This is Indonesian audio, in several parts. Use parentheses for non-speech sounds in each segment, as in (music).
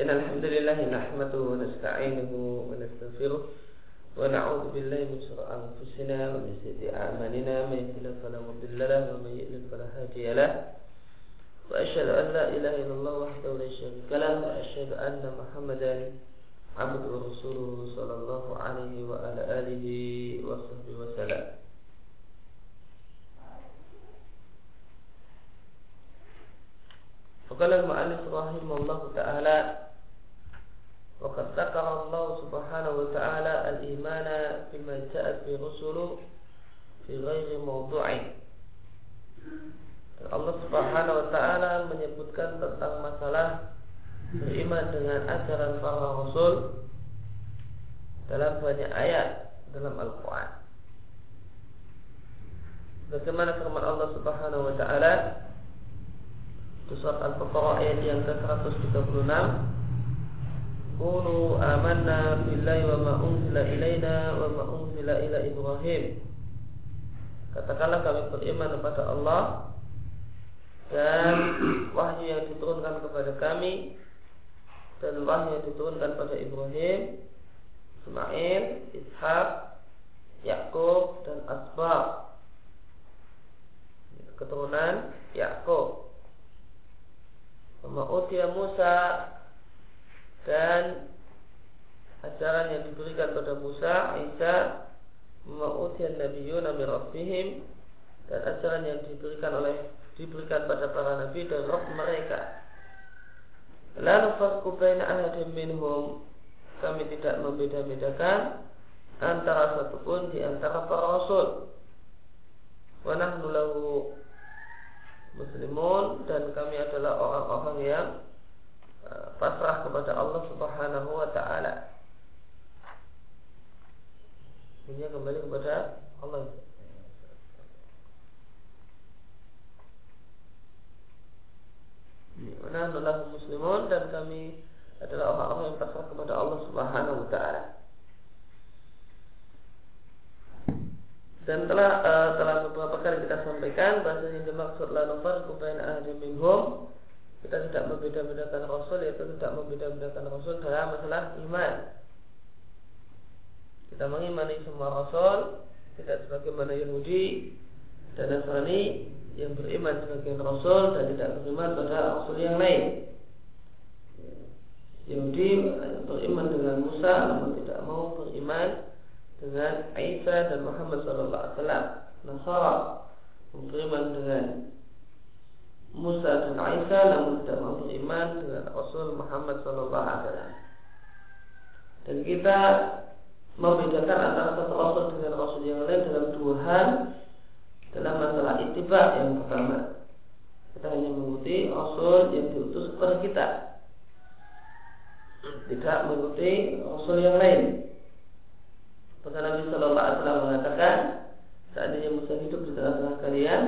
إن الحمد لله نحمده ونستعينه ونستغفره ونعوذ بالله من شر أنفسنا ومن سيئات أعمالنا. من يهده فلا مضل له ومن يضلل فلا هادي له. وأشهد أن لا إله إلا الله وحده لا شريك له وأشهد أن محمدا عبده ورسوله صلى الله عليه وعلى آله وصحبه وسلم. فقال المؤلف رحمه الله تعالى وقد ذكر الله سبحانه وتعالى الإيمان بما جاءت به رسله في غير موضوع Allah Subhanahu wa taala menyebutkan tentang masalah beriman dengan ajaran para rasul dalam banyak ayat dalam Al-Qur'an. Bagaimana firman Allah Subhanahu wa taala di surat Al-Baqarah ayat yang ke-136 Qulu amanna billahi wa ma unzila ilaina wa ma unzila ila Ibrahim. Katakanlah kami beriman kepada Allah dan (clears throat) wahyu yang diturunkan kepada kami dan wahyu yang diturunkan pada Ibrahim, Ismail, Ishak, Yakub dan Asbab. Keturunan Yakub. Ma'utia Musa dan ajaran yang diberikan pada Musa, Isa, Ma'utia Nabiyuna Rabbihim dan ajaran yang diberikan oleh diberikan pada para nabi dan roh mereka. Lalu farku baina ahadin minhum kami tidak membeda-bedakan antara satupun di antara para rasul. Wa nahnu lahu muslimun dan kami adalah orang-orang yang pasrah kepada Allah Subhanahu wa taala. Ini kembali kepada Allah. Nah, adalah muslimun dan kami adalah orang-orang yang pasrah kepada Allah Subhanahu wa taala. Dan telah uh, telah beberapa kali kita sampaikan bahasa yang dimaksud la nufarqu baina ahadin minhum kita tidak membeda-bedakan rasul yaitu tidak membeda-bedakan rasul dalam masalah iman. Kita mengimani semua rasul tidak sebagaimana Yahudi dan Nasrani yang beriman sebagai rasul dan tidak beriman pada rasul yang lain. Yahudi beriman dengan Musa namun tidak mau beriman dengan Isa dan Muhammad sallallahu alaihi wasallam. Nasara beriman dengan Musa dan Isa namun tidak mau beriman dengan Rasul Muhammad sallallahu alaihi wasallam. Dan kita membedakan antara satu rasul dengan rasul yang lain dalam dua hal dalam masalah itibak yang pertama kita hanya mengikuti Rasul yang diutus kepada kita tidak mengikuti Rasul yang lain Maka Nabi Shallallahu Alaihi Wasallam mengatakan seandainya Musa hidup di tengah-tengah kalian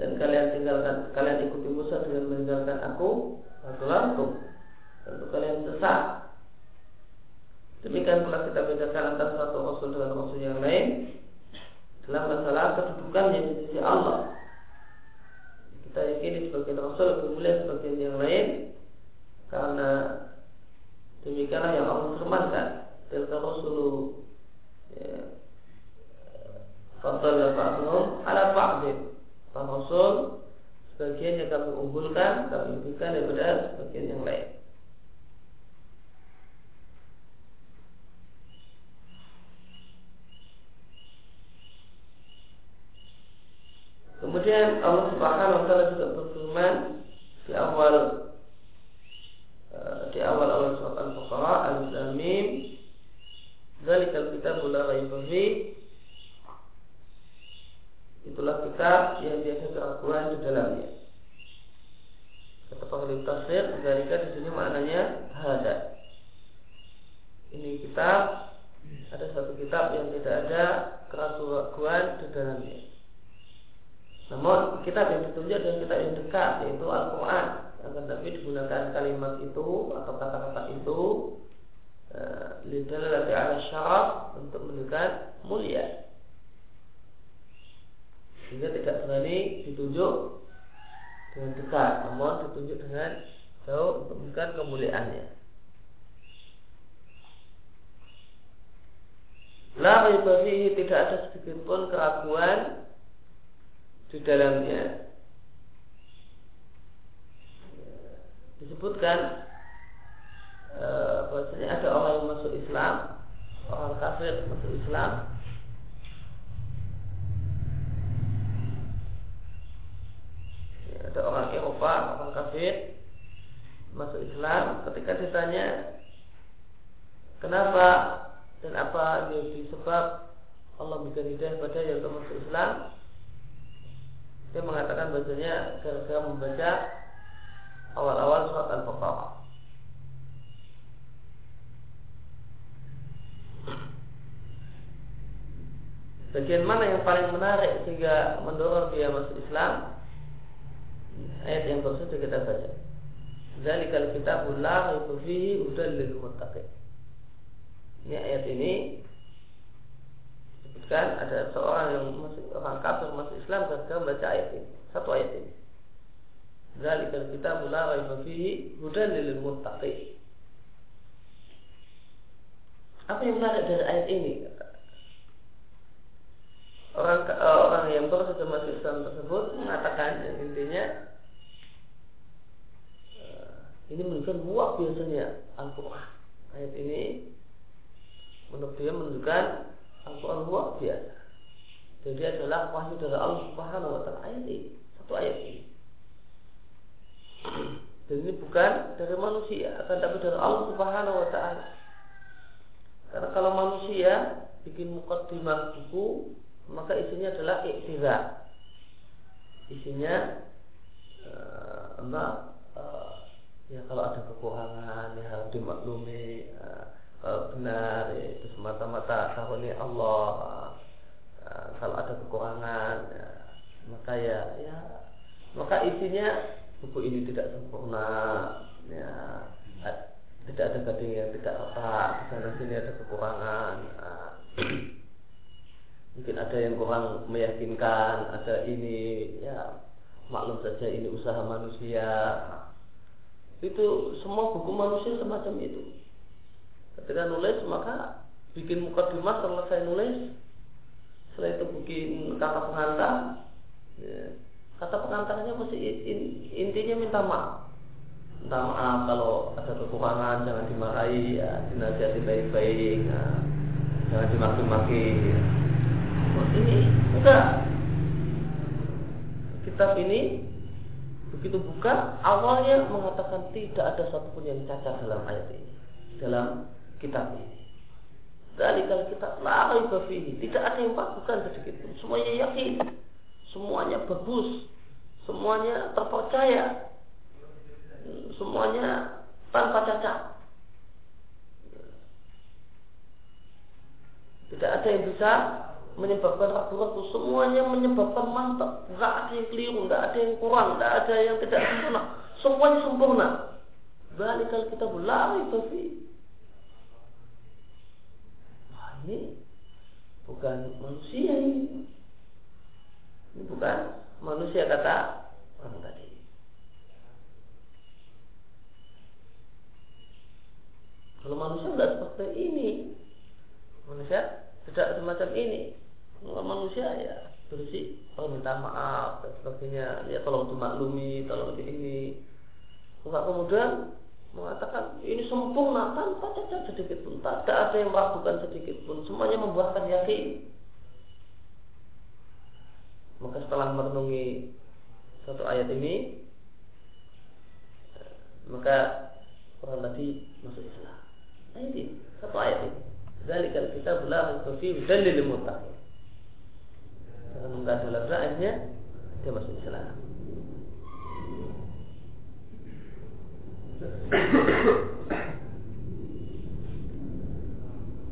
dan kalian tinggalkan kalian ikuti Musa dengan meninggalkan aku aku tentu kalian sesat demikian pula kita bedakan antara satu Rasul dengan Rasul yang lain dalam masalah kedudukannya di sisi Allah. Kita yakini sebagai Rasul lebih mulia sebagai yang lain karena demikianlah yang Allah firmankan. Tilka Rasulu ya, Fadalla ba'dhum ala ba'dhin. Para Rasul sebagian yang kami unggulkan, kami lebihkan daripada sebagian yang lain. Kemudian Allah Subhanahu wa taala juga berfirman di awal di awal awal surat Al-Baqarah Alif Lam Mim Zalikal kitabul la raiba Itulah kitab yang biasa keraguan di dalamnya. Kata pengelim tafsir, Zalika di sini maknanya hada. Ini kitab ada satu kitab yang tidak ada keraguan di dalamnya. Namun kitab yang ditunjuk adalah kitab yang dekat yaitu Al-Quran Akan tapi digunakan kalimat itu atau kata-kata itu Lidah ala syaraf untuk menunjukkan mulia Sehingga tidak berani ditunjuk dengan dekat Namun ditunjuk dengan jauh untuk menunjukkan kemuliaannya La fihi tidak ada sedikit pun keraguan di dalamnya. Disebutkan e, bahwasanya ada orang yang masuk Islam, orang kafir masuk Islam, ada orang Eropa, orang kafir masuk Islam ketika ditanya kenapa dan apa yang sebab Allah berikan hidayah pada yang masuk Islam dia mengatakan bahasanya gara-gara membaca awal-awal surat Al-Baqarah Bagian mana yang paling menarik sehingga mendorong dia masuk Islam? Ayat yang saja kita baca. Zalikal kitabul la raiba fihi hudal lil. Ini ayat ini sebutkan ada seorang yang masih orang kafir masuk Islam ketika membaca ayat ini. Satu ayat ini. Zalikal kitabul la raiba fihi hudal lil muttaqin. Apa yang menarik dari ayat ini? Orang orang yang baru saja masuk Islam tersebut mengatakan yang intinya ini menunjukkan luar biasanya Al-Quran. Ayat ini menurut dia menunjukkan Al-Quran luar biasa. Jadi adalah wahyu dari Allah Subhanahu wa taala ini, satu ayat ini. Dan ini bukan dari manusia, akan tapi dari Allah Subhanahu wa taala. Karena kalau manusia bikin mukaddimah buku, maka isinya adalah iktidar. Isinya uh, apa? Uh, ya kalau ada kekurangan ya harus dimaklumi ya, kalau benar ya, itu semata-mata tahunnya Allah ya, kalau ada kekurangan ya, maka ya ya maka isinya buku ini tidak sempurna ya tidak ada gading yang tidak retak di sana sini ada kekurangan ya. (clears throat) mungkin ada yang kurang meyakinkan ada ini ya maklum saja ini usaha manusia itu semua buku manusia semacam itu. Ketika nulis maka bikin muka mukadimah selesai nulis, setelah itu bikin kata pengantar. Ya. Kata pengantarnya mesti intinya minta maaf. Minta maaf kalau ada kekurangan jangan dimarahi ya, dinasihati baik-baik, ya. jangan dimaki-maki. Ya. Ini enggak. Kitab ini Begitu buka, awalnya mengatakan tidak ada satupun yang cacat dalam ayat ini, dalam kitab ini. Dari kalau kita lari berfini, tidak ada yang bukan sedikit pun. Semuanya yakin, semuanya bagus, semuanya terpercaya, semuanya tanpa cacat. Tidak ada yang bisa menyebabkan ragu-ragu semuanya menyebabkan mantap. Nggak ada yang keliru. Nggak ada yang kurang. Nggak ada yang tidak sempurna. Semuanya sempurna. Kalau kita berlari tapi ini bukan manusia ini. Ini bukan manusia kata orang tadi. Kalau manusia tidak seperti ini Manusia tidak semacam ini manusia ya bersih kalau minta maaf dan sebagainya. Ya tolong dimaklumi tolong di ini enggak kemudian mengatakan ini sempurna tanpa cacat sedikit pun tak ada yang meragukan sedikit pun semuanya membuahkan yakin. Maka setelah merenungi satu ayat ini maka orang tadi masuk Islam. Ayat ini satu ayat ini. Zalikal kita la fi dalil muttaqin. Karena enggak ada lazatnya dia masuk Islam.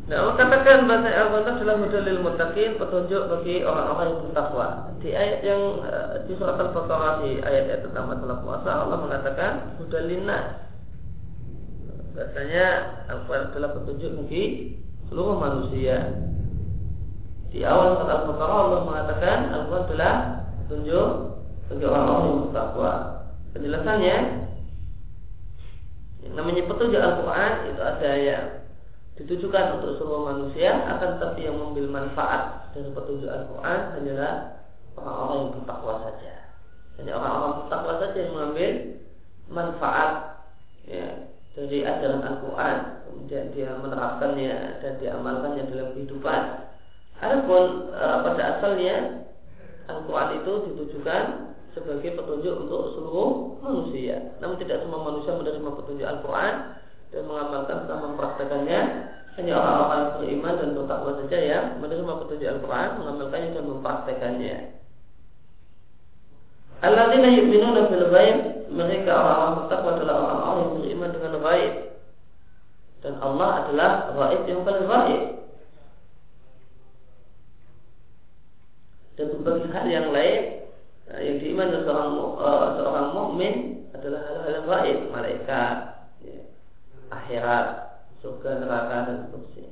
Nah, katakan bahasa Adalah modalil mutakin petunjuk bagi orang-orang yang bertakwa. Di ayat yang uh, di surat Al-Baqarah di ayat-ayat tentang masalah puasa Allah mengatakan mudalina. Bahasanya Al-Quran adalah petunjuk bagi seluruh manusia. Di awal surat Al-Baqarah Allah mengatakan Al-Quran adalah petunjuk bagi orang-orang yang bertakwa. Penjelasannya yang namanya petunjuk Al-Quran itu ada yang ditujukan untuk seluruh manusia akan tetapi yang mengambil manfaat dari petunjuk Al-Quran hanyalah orang-orang yang bertakwa saja. Hanya orang-orang bertakwa saja yang mengambil manfaat ya, dari ajaran Al-Quran. Kemudian dia menerapkannya dan diamalkannya dalam kehidupan. Adapun e, pada asalnya Al-Quran itu ditujukan sebagai petunjuk untuk seluruh manusia. Namun tidak semua manusia menerima petunjuk Al-Quran dan mengamalkan serta mempraktekannya hanya orang-orang yang beriman dan bertakwa saja yang menerima petunjuk Al-Quran, mengamalkannya dan mempraktekannya. Alladzina yu'minuna bil ghaib, mereka orang-orang bertakwa adalah orang-orang yang beriman dengan ghaib. Dan Allah adalah ghaib yang paling ghaib. Dan berbagai hal yang lain yang diiman seorang uh, seorang mukmin adalah hal-hal gaib, malaikat, ya, akhirat, surga, neraka dan seterusnya.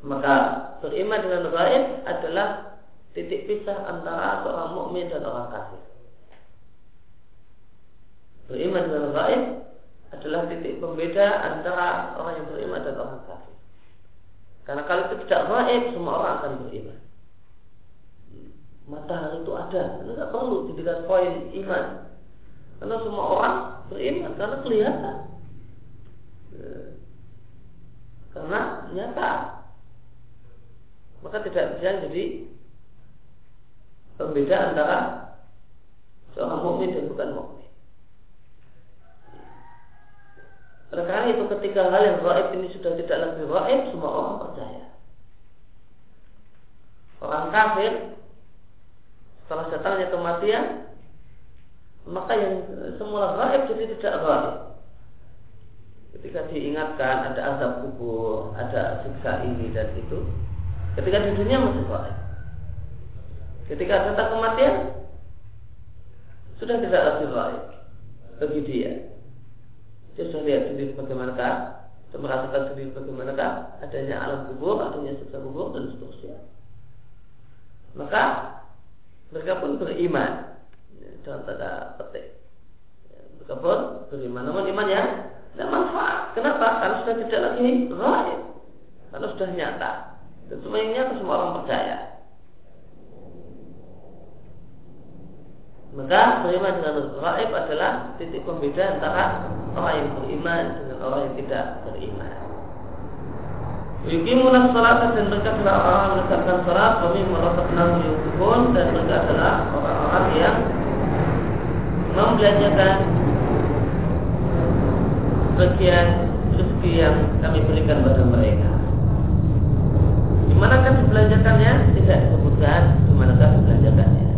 Maka beriman dengan gaib adalah titik pisah antara seorang mukmin dan orang kafir. Beriman dengan gaib adalah titik pembeda antara orang yang beriman dan orang kafir. Karena kalau itu tidak gaib, semua orang akan beriman. Matahari itu ada, tidak perlu dijadikan poin iman. Karena semua orang beriman, karena kelihatan. Karena nyata. Maka tidak bisa jadi pembeda antara seorang mukmin dan bukan mukmin. Oleh karena itu ketika hal yang gaib ini sudah tidak lagi gaib, semua orang percaya. Orang kafir setelah datangnya kematian, maka yang semula gaib jadi tidak gaib. Ketika diingatkan ada azab kubur, ada siksa ini dan itu, ketika di dunia masih gaib. Ketika datang kematian sudah tidak lagi baik bagi dia. Dia sudah lihat sendiri bagaimanakah, sudah merasakan sendiri bagaimanakah adanya alam kubur, adanya siksa kubur dan seterusnya. Maka mereka pun beriman dalam tanda petik. Mereka pun beriman, namun iman yang tidak manfaat. Kenapa? Karena sudah tidak lagi raib, karena sudah nyata. Dan semuanya semua orang percaya. Maka beriman dengan gaib adalah titik pembeda antara orang yang beriman dengan orang yang tidak beriman. Yukimunas salat dan mereka adalah orang yang menegakkan salat Kami merosakkan yukibun Dan mereka adalah orang-orang yang Membelanjakan Bagian rezeki yang kami berikan pada mereka Di manakah dibelanjakannya? Tidak disebutkan Di manakah dibelanjakannya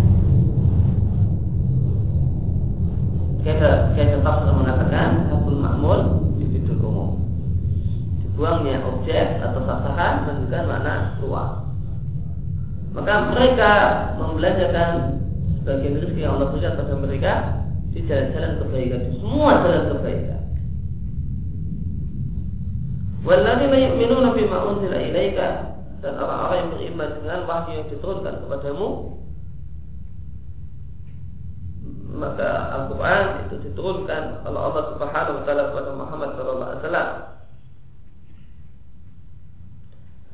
Kita kita sudah mengatakan hakul makmul di situ umum. Dibuangnya objek atau sasaran menunjukkan mana luas. Maka mereka membelanjakan sebagian rezeki yang Allah berikan kepada mereka di jalan-jalan kebaikan, di semua jalan kebaikan. Walladzina yu'minuna bima unzila ilaika dan orang-orang yang beriman dengan wahyu yang diturunkan kepadamu maka Al-Quran itu diturunkan oleh Allah Subhanahu Wa Taala kepada Muhammad Sallallahu Alaihi Wasallam.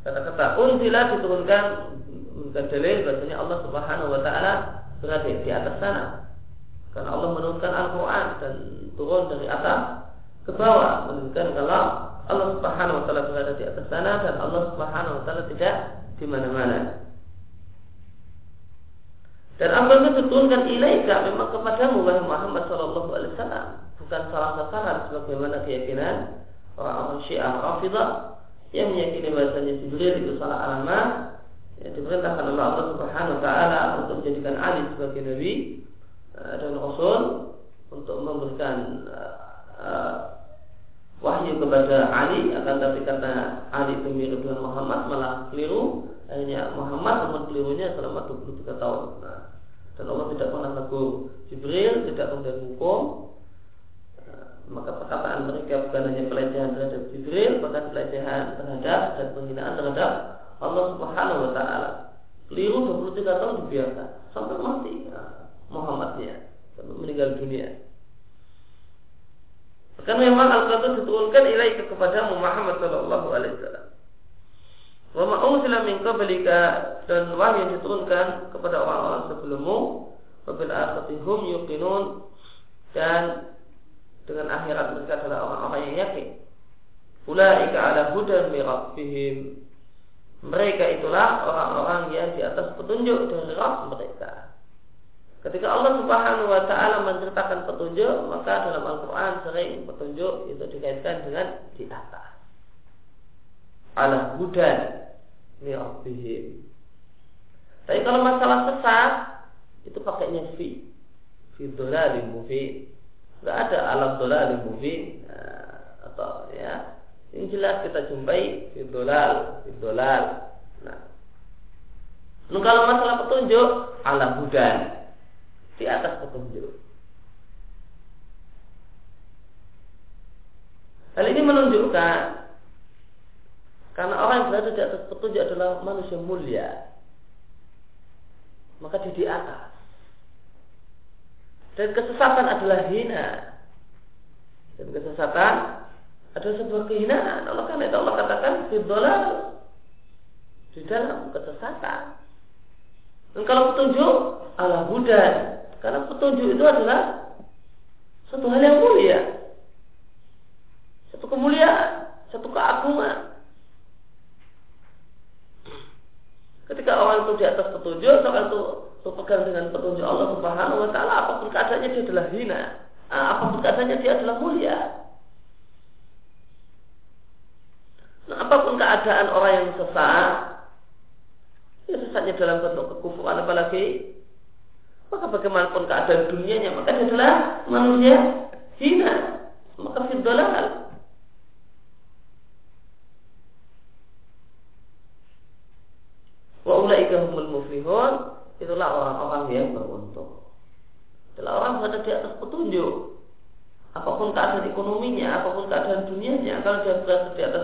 Kata-kata unzila diturunkan bukan dalil bahasanya Allah Subhanahu Wa Taala berada di atas sana. Karena Allah menurunkan Al-Quran dan turun dari atas ke bawah menunjukkan kalau Allah Subhanahu Wa Taala berada di atas sana dan Allah Subhanahu Wa Taala tidak di mana-mana. Dan apa yang diturunkan ilaika memang kepadamu wahai Muhammad sallallahu alaihi wasallam bukan salah sasaran sebagaimana keyakinan orang-orang Syiah Rafidah yang meyakini bahasanya Jibril itu salah alamat yang diperintahkan oleh Allah Subhanahu wa taala untuk menjadikan Ali sebagai nabi dan rasul untuk memberikan uh, wahyu kepada Ali akan tapi kata Ali itu mirip dengan Muhammad malah keliru. Hanya Muhammad namun kelirunya selama 23 tahun. Nah, dan Allah tidak pernah tegur. Jibril tidak kemudian hukum. Nah, maka perkataan mereka bukan hanya pelecehan terhadap Jibril bahkan pelecehan terhadap dan penghinaan terhadap Allah Subhanahu wa taala. Keliru 23 tahun dibiarkan. Sampai mati. Nah, Muhammadnya sampai meninggal dunia Karena memang Al-Quran diturunkan ilaika kepada Muhammad Sallallahu Alaihi Wasallam. Wa ma'usila min qablika dan wahyu yang diturunkan kepada orang-orang sebelummu wabil akhirati hum yuqinun dan dengan akhirat mereka adalah orang-orang yang yakin. Ulaika ala hudan min rabbihim. Mereka itulah orang-orang yang di atas petunjuk dari Rabb mereka. Ketika Allah Subhanahu wa taala menceritakan petunjuk, maka dalam Al-Qur'an sering petunjuk itu dikaitkan dengan di atas. Ala hudan rabbihim. Tapi kalau masalah sesat itu pakainya fi. Fi dhalalim mubin. Enggak ada alam dhalalim mubin nah, atau ya. Yang jelas kita jumpai fi dhalal, fi dhalal. Nah. Lalu kalau masalah petunjuk alam hudan di atas petunjuk. Hal ini menunjukkan karena orang yang berada di atas petunjuk adalah manusia mulia. Maka dia di atas. Dan kesesatan adalah hina. Dan kesesatan adalah sebuah kehinaan. Allah kan itu Allah katakan fidolal di dalam kesesatan. Dan kalau petunjuk ala hudan. Karena petunjuk itu adalah satu hal yang mulia. Satu kemuliaan, satu keagungan. Ketika orang itu di atas petunjuk, orang itu berpegang dengan petunjuk Allah Subhanahu wa taala, apa pun keadaannya dia adalah hina. Ah, apa pun keadaannya dia adalah mulia. Nah, apa pun keadaan orang yang sesat, ya sesatnya dalam bentuk kekufuran apalagi maka bagaimanapun keadaan dunianya maka dia adalah manusia hina maka fidolal Wa ulaika humul muflihun. Itulah orang-orang yang beruntung. Itulah orang berada di atas petunjuk. Apa pun keadaan ekonominya, apa pun keadaan dunianya, kalau dia berada di atas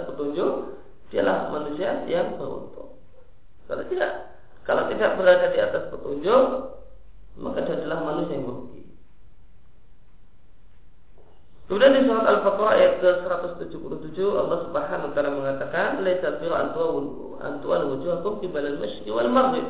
أضووا أن تولوا وجوهكم قبل المشرق والمغرب.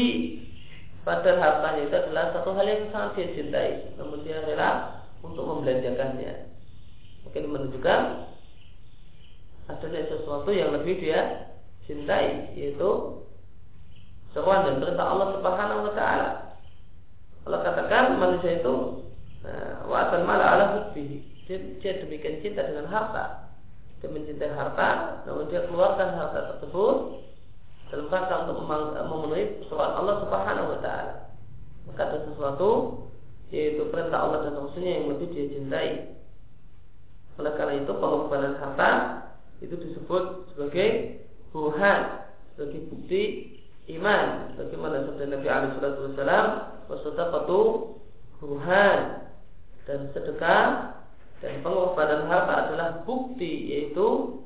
Hubbihi padahal hartanya itu adalah satu hal yang sangat dia cintai namun dia rela untuk membelanjakannya. Mungkin menunjukkan adanya sesuatu yang lebih dia cintai yaitu seruan dan perintah Allah Subhanahu wa taala. Allah katakan manusia itu nah, wa atal mala ala hubbihi. Dia demikian cinta dengan harta. Dia mencintai harta, namun dia keluarkan harta tersebut dalam rangka untuk memenuhi seruan Allah Subhanahu wa taala. Maka ada sesuatu yaitu perintah Allah dan Rasulnya yang lebih dia cintai. Oleh karena itu pengorbanan harta itu disebut sebagai buhan, sebagai bukti iman. Bagaimana sabda Nabi Alaihi Wasallam, "Wasadaqatu buhan" dan sedekah dan pengorbanan harta adalah bukti yaitu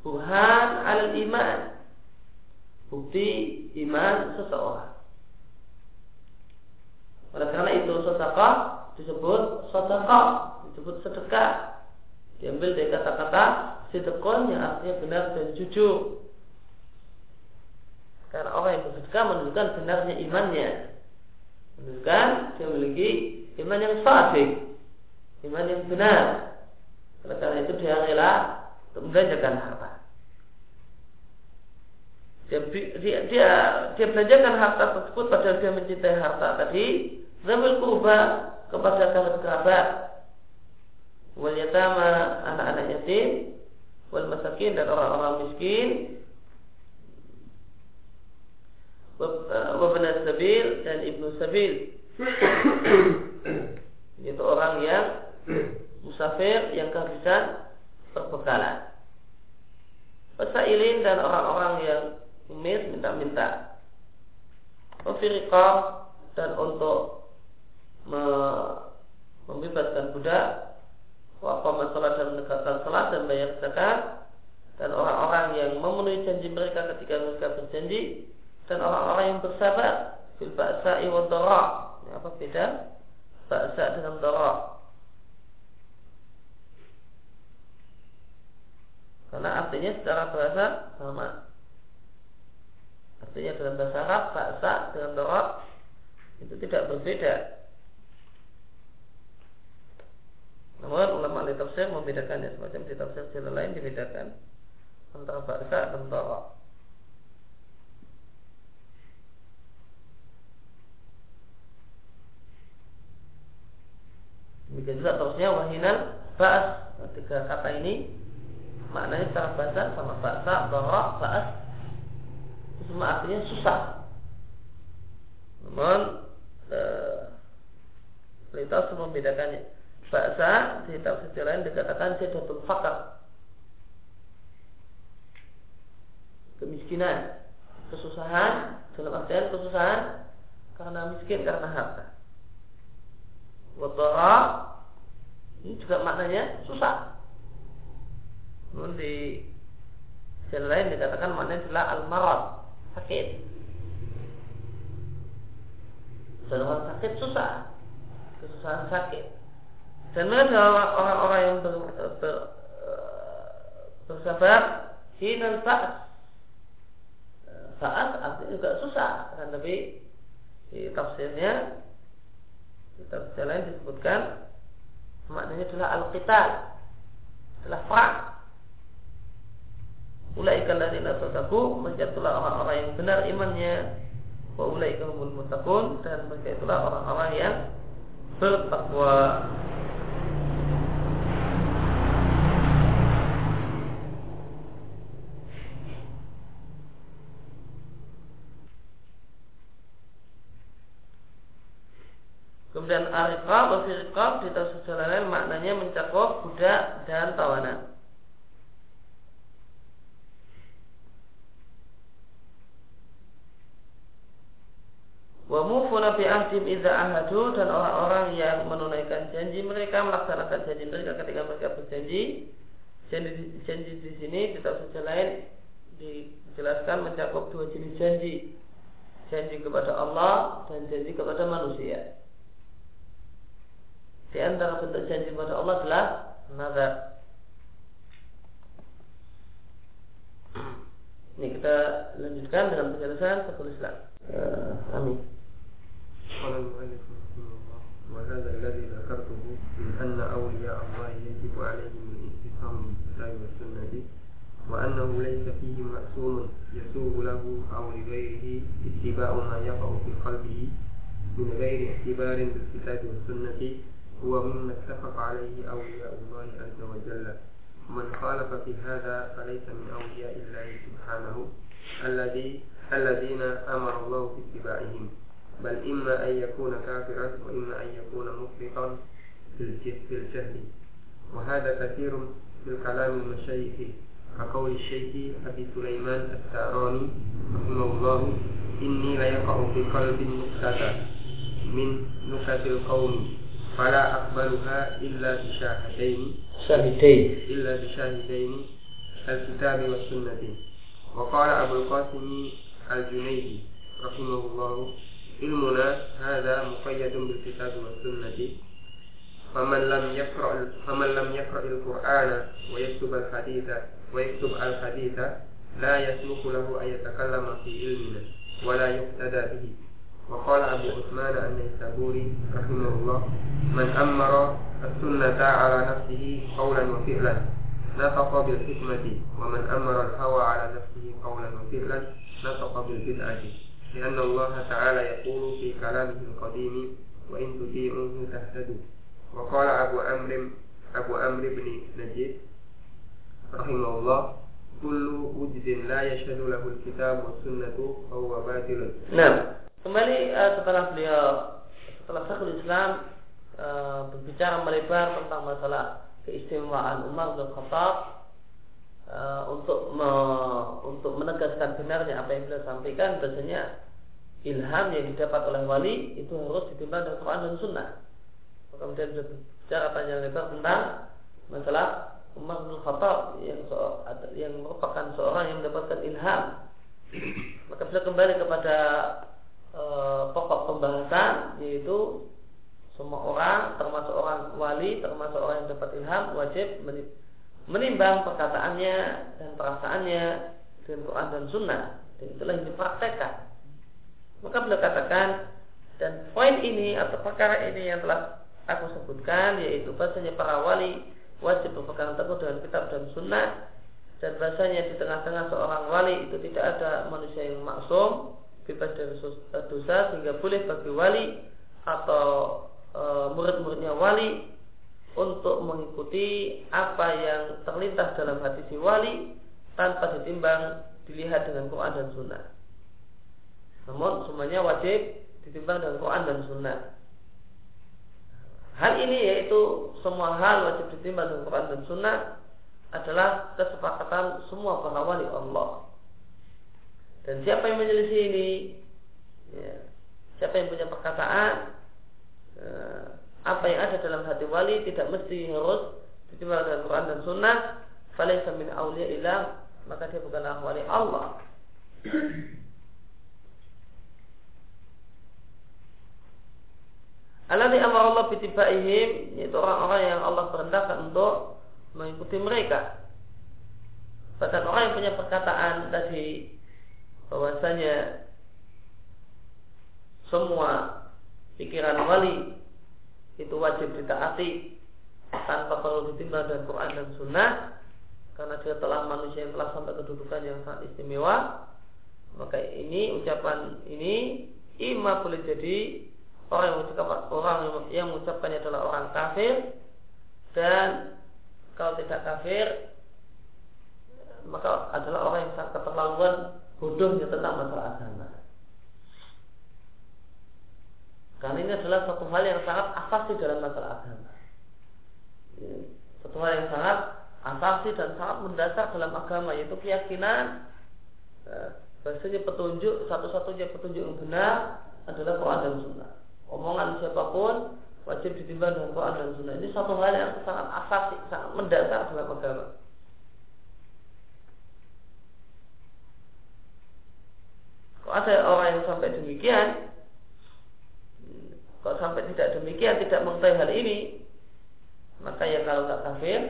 buhan al iman, bukti iman seseorang. Oleh karena itu sedekah disebut sedekah, disebut sedekah. diambil dari kata-kata sidqon yang artinya benar dan jujur. Karena orang yang bersedekah menunjukkan benarnya imannya. Menunjukkan dia memiliki iman yang sahih, iman yang benar. Karena itu dia rela untuk membelanjakan harta. Dia, dia, dia, dia belanjakan harta tersebut padahal dia mencintai harta tadi. Zamil kurba kepada kerabat. Wal yatama anak-anak yatim. Wal masakin dan orang-orang miskin. Wabna sabil dan ibnu sabil. (coughs) Itu orang yang musafir yang kehabisan perbekalan pesailin dan orang-orang yang umir minta-minta Wafiriqah dan untuk membebaskan budak Waqamah salat dan menegakkan salat dan bayar zakat dan orang-orang yang memenuhi janji mereka ketika mereka berjanji dan orang-orang yang bersabar fil ba'sa wa. Apa beda? Ba'sa dengan dara. Karena artinya secara bahasa sama. Artinya dalam bahasa Arab ba'sa dengan dara itu tidak berbeda. Namun ulama ahli tafsir membedakannya semacam di tafsir jalan lain dibedakan antara ba'sa dan dara. Demikian juga terusnya wahinan ba'as. Tiga kata ini maknanya secara bahasa sama bahasa bahwa ba'as itu semua artinya susah. Namun kita harus membedakannya. Bahasa di tafsir lain dikatakan jadatul fakar. Kemiskinan, kesusahan, dalam artian kesusahan karena miskin karena harta. Wadara ini juga maknanya susah. Namun di jalan lain dikatakan maknanya adalah al-marad, sakit. Dan orang sakit susah, kesusahan sakit. Dan mereka orang-orang yang ber, ber, bersabar hinan saat saat artinya juga susah kan tapi di tafsirnya Kitab lain disebutkan maknanya adalah al-qital, adalah perang. Ulaika alladziina sadaqu, mereka itulah orang-orang yang benar imannya. Wa ulaika humul muttaqun dan mereka itulah orang-orang yang bertakwa. Kemudian ariqab atau firqab di tafsir maknanya mencakup budak dan tawanan. Wa mufuna bi ahdim idza ahadu dan orang-orang yang menunaikan janji mereka melaksanakan janji mereka ketika mereka berjanji. Janji, janji di sini di tafsir lain dijelaskan mencakup dua jenis janji. Janji kepada Allah dan janji kepada manusia. Di antara bentuk janji kepada Allah adalah nazar. Ini kita lanjutkan dengan penjelasan Syekhul Islam. Uh, amin. قال المؤلف رحمه الله وهذا الذي ذكرته من أن أولياء الله يجب عليهم الاعتصام بالكتاب والسنة وأنه ليس فيه مأسوم يسوغ له أو لغيره اتباع ما يقع في قلبه من غير اعتبار بالكتاب والسنة هو مما اتفق عليه أولياء الله عز وجل. ومن خالف في هذا فليس من أولياء الله سبحانه الذي الذين أمر الله باتباعهم. بل إما أن يكون كافرا وإما أن يكون مفرطا في الجهل. وهذا كثير في الكلام المشايخ كقول الشيخ أبي سليمان الساراني رحمه الله إني ليقع في قلب نكتة من نكت القوم فلا أقبلها إلا بشاهدين. شاهدين. إلا بشاهدين الكتاب والسنة. وقال أبو القاسم الجنيدي رحمه الله علمنا هذا مقيد بالكتاب والسنة. فمن لم يقرأ فمن لم يقرأ القرآن ويكتب الحديث ويكتب الحديث لا يسلك له أن يتكلم في علمنا ولا يقتدى به. وقال أبو عثمان النيسابوري رحمه الله من أمر السنة على نفسه قولا وفعلا نطق بالحكمة ومن أمر الهوى على نفسه قولا وفعلا نطق بالبدعة. لأن الله تعالى يقول في كلامه القديم وإن تطيعوه تهتدوا وقال أبو أمر أبو أمر بن نجيب رحمه الله كل وجد لا يشهد له الكتاب والسنة فهو باطل نعم kembali uh, setelah beliau setelah Syekhul Islam uh, berbicara melebar tentang masalah keistimewaan Umar bin Khattab uh, untuk me, untuk menegaskan benarnya apa yang beliau sampaikan biasanya ilham yang didapat oleh wali itu harus ditimbang dari Quran dan Sunnah. Kemudian berbicara panjang lebar tentang masalah Umar bin Khattab yang so, yang merupakan seorang yang mendapatkan ilham. Maka beliau kembali kepada e, pokok pembahasan yaitu semua orang termasuk orang wali termasuk orang yang dapat ilham wajib menimbang perkataannya dan perasaannya dengan Quran dan Sunnah dan itulah yang dipraktekkan maka beliau katakan dan poin ini atau perkara ini yang telah aku sebutkan yaitu bahasanya para wali wajib berpegang teguh dengan kitab dan sunnah dan bahasanya di tengah-tengah seorang wali itu tidak ada manusia yang maksum bebas dari dosa sehingga boleh bagi wali atau e, murid-muridnya wali untuk mengikuti apa yang terlintas dalam hati si wali tanpa ditimbang dilihat dengan Quran dan Sunnah. Namun semuanya wajib ditimbang dengan Quran dan Sunnah. Hal ini yaitu semua hal wajib ditimbang dengan Quran dan Sunnah adalah kesepakatan semua para wali Allah. Dan siapa yang menyelisih ini? Ya, Siapa yang punya perkataan? Eh, Apa yang ada dalam hati wali Tidak mesti harus Ditimbang dengan Quran dan Sunnah. Falaysa min awliya ilah Maka dia bukanlah wali Allah Alladhi amar Allah bitibaihim Yaitu orang-orang yang Allah perintahkan untuk Mengikuti mereka. Bahkan orang yang punya perkataan tadi bahwasanya semua pikiran wali itu wajib ditaati tanpa perlu ditimbang dan Quran dan Sunnah karena dia telah manusia yang telah sampai kedudukan yang sangat istimewa. Maka ini ucapan ini ima boleh jadi orang yang mengucapkan orang yang mengucapkannya adalah orang kafir dan kalau tidak kafir maka adalah orang yang sangat keterlaluan bodohnya tentang masalah agama. Karena ini adalah satu hal yang sangat asasi dalam masalah agama. Satu hal yang sangat asasi dan sangat mendasar dalam agama yaitu keyakinan eh, bahasanya petunjuk satu-satunya petunjuk yang benar adalah Quran dan Sunnah. Omongan siapa pun wajib ditimbang dengan Quran dan Sunnah. Ini satu hal yang sangat asasi, sangat mendasar dalam agama. Kalau ada orang yang sampai demikian, kalau sampai tidak demikian, tidak mengetahui hal ini, maka ya kalau nggak kafir,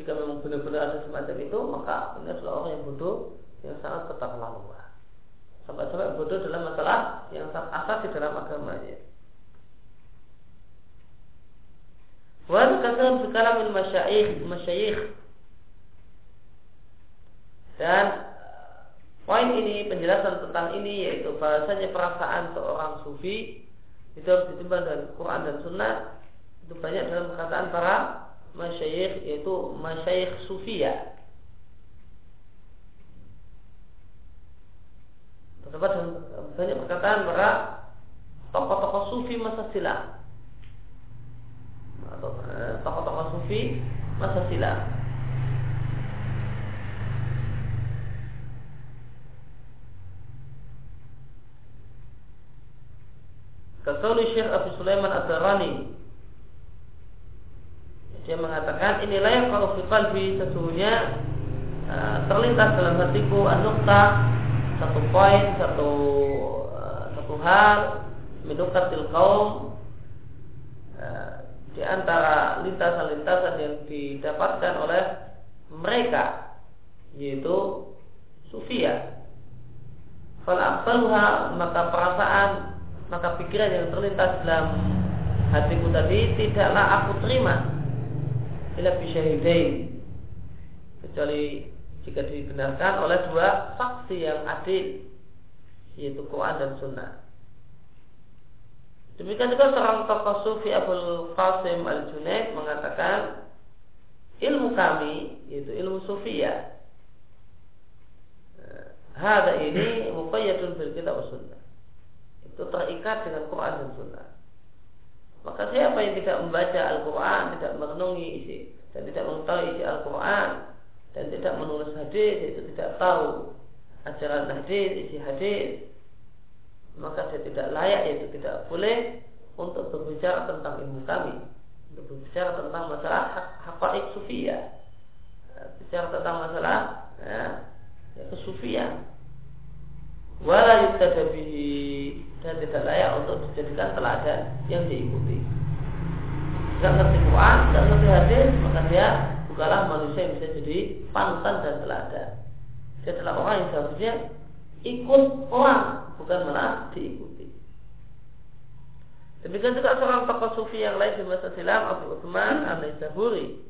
jika memang benar-benar ada semacam itu, maka ini adalah orang yang bodoh yang sangat keterlaluan. Sampai-sampai bodoh dalam masalah yang sangat asasi dalam agamanya. Wa katakan sekalian masyayikh masyayikh dan Poin ini penjelasan tentang ini yaitu bahasanya perasaan seorang sufi itu harus ditimbang dari Quran dan Sunnah itu banyak dalam perkataan para masyayikh yaitu masyayikh sufia. Terdapat banyak perkataan para tokoh-tokoh sufi masa silam atau eh, tokoh-tokoh sufi masa silam. Kasauli Syekh Abu Sulaiman Ad-Darani Dia mengatakan inilah yang kalau fi qalbi sesungguhnya uh, terlintas dalam hatiku anukta satu poin satu uh, satu hal minukatil kaum uh, di antara lintasan-lintasan yang didapatkan oleh mereka yaitu sufia. Falakbaluha maka perasaan maka pikiran yang terlintas dalam hatiku tadi tidaklah aku terima ila bisyahidain kecuali jika dibenarkan oleh dua saksi yang adil yaitu Quran dan Sunnah. Demikian juga seorang tokoh sufi Abdul Qasim Al Junaid mengatakan ilmu kami yaitu ilmu sufia Hada ini muqayyadun bil kitab sunnah. Itu terikat dengan Quran dan sunnah. Maka siapa yang tidak membaca Al-Quran, tidak merenungi isi dan tidak mengetahui isi Al-Quran dan tidak menulis hadis, itu tidak tahu ajaran hadis, isi hadis, maka dia tidak layak, yaitu tidak boleh untuk berbicara tentang ilmu kami, untuk berbicara tentang masalah haqa'iq sufiyah, bicara tentang masalah ya, kesufian. Wala yutadabihi dan tidak layak untuk dijadikan teladan yang diikuti. Jika ngerti Quran, tidak ngerti hadis, maka dia bukanlah manusia yang bisa jadi panutan dan teladan. Dia adalah orang yang seharusnya ikut orang, bukan malah diikuti. Demikian juga seorang tokoh sufi yang lain di masa silam Abu Uthman al-Zaburi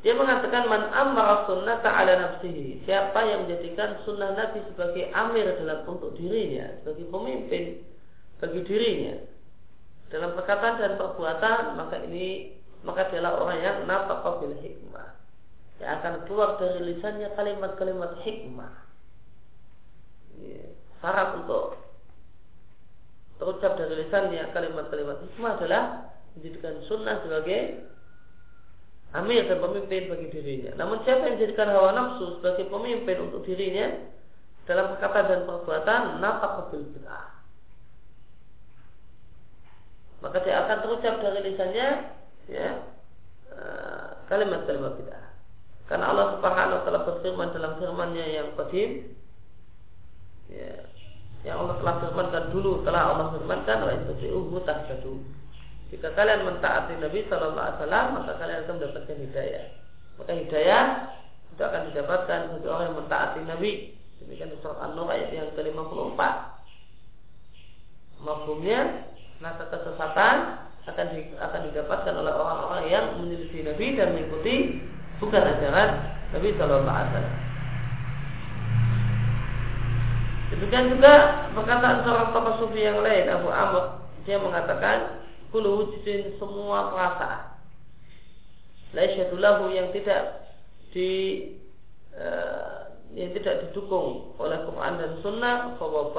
Dia mengatakan man amara sunnah ta'ala nafsihi. Siapa yang menjadikan sunnah Nabi sebagai amir dalam untuk dirinya, sebagai pemimpin bagi dirinya dalam perkataan dan perbuatan, maka ini maka adalah orang yang nafaqa bil hikmah. Yang akan keluar dari lisannya kalimat-kalimat hikmah. Syarat untuk terucap dari lisannya kalimat-kalimat hikmah adalah menjadikan sunnah sebagai amir dan pemimpin bagi dirinya. Namun siapa yang menjadikan hawa nafsu sebagai pemimpin untuk dirinya dalam perkataan dan perbuatan, nafak kebil bid'ah. Maka dia akan terucap dari lisannya ya eh, kalimat-kalimat bid'ah. Karena Allah Subhanahu wa taala berfirman dalam firman-Nya yang qadim ya, yang Allah telah firmankan dulu telah Allah firmankan wa in tahtadu jika kalian mentaati Nabi Shallallahu Alaihi Wasallam maka kalian akan mendapatkan hidayah. Maka hidayah itu akan didapatkan bagi orang yang mentaati Nabi. Demikian surat An-Nur ayat yang ke-54. Mafhumnya, maka kesesatan akan di, akan didapatkan oleh orang-orang yang menyelisih Nabi dan mengikuti bukan ajaran Nabi Shallallahu Alaihi Wasallam. Demikian juga perkataan seorang tokoh sufi yang lain Abu Amr dia mengatakan Kulu wujudin semua perasaan Laisyatulahu yang tidak di uh, yang tidak didukung oleh Quran dan Sunnah bahwa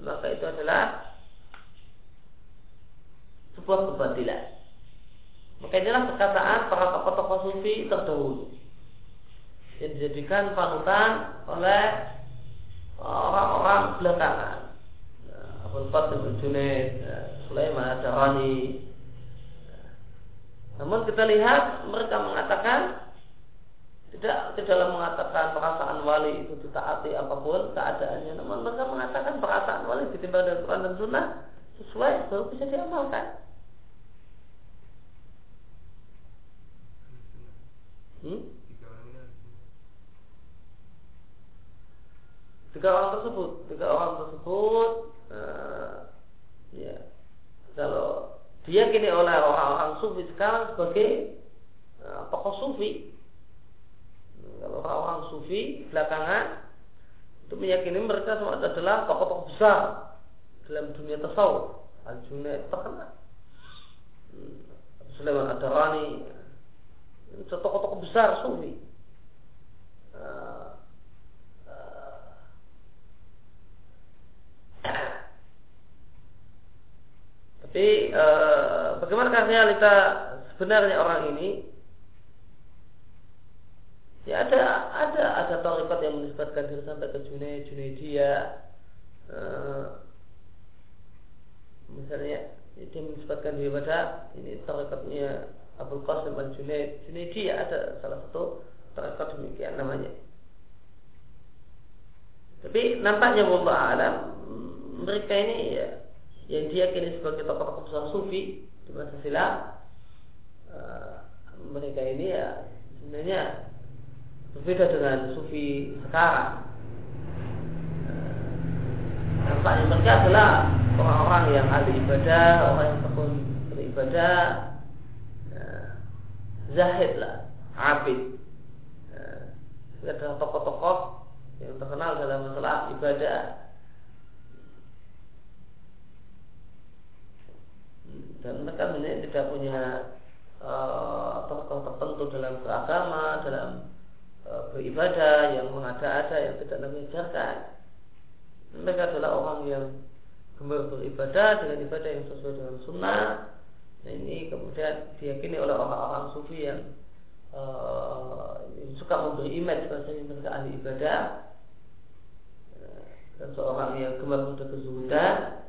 maka itu adalah sebuah kebatilan. Maka inilah perkataan para tokoh-tokoh sufi terdahulu yang dijadikan panutan oleh orang-orang belakangan. Abdul Qasim Junaid, Sulaiman Darani. Namun kita lihat mereka mengatakan tidak tidaklah mengatakan perasaan wali itu ditaati apa pun keadaannya, namun mereka mengatakan perasaan wali ditimbang dari Quran dan Sunnah sesuai baru bisa diamalkan. Hmm? Tiga orang tersebut, tiga orang tersebut, uh, ya, kalau diyakini oleh orang-orang sufi sekarang sebagai uh, tokoh sufi kalau orang-orang sufi belakangan itu meyakini mereka semua adalah tokoh-tokoh besar dalam dunia tasawuf al-junaid terkenal hmm, Sulaiman Ad-Darani tokoh-tokoh besar sufi uh, Tapi e, bagaimana realita sebenarnya orang ini? Ya ada ada ada tarikat yang menisbatkan diri sampai ke Junaid, Junaidia. E, misalnya dia menisbatkan diri pada ini tarikatnya Abu Qasim al Junaid. Junaidia ada salah satu tarikat demikian namanya. Tapi nampaknya Allah alam mereka ini ya yang diyakini sebagai tokoh-tokoh besar sufi di masa silam uh, mereka ini ya sebenarnya berbeda dengan sufi sekarang nampaknya mereka adalah orang-orang yang ahli ibadah, orang yang tekun beribadah, ya, zahid lah, abid. Ya, adalah tokoh-tokoh yang terkenal dalam masalah ibadah. Dan mereka ini tidak punya uh, tokoh tertentu dalam beragama, dalam uh, beribadah yang mengada-ada yang tidak mengajarkan mereka adalah orang yang gemar beribadah dengan ibadah yang sesuai dengan sunnah. Nah ini kemudian diyakini oleh orang-orang sufi yang, uh, suka memberi image bahasanya mereka ahli ibadah dan seorang yang gemar pada kezuhudan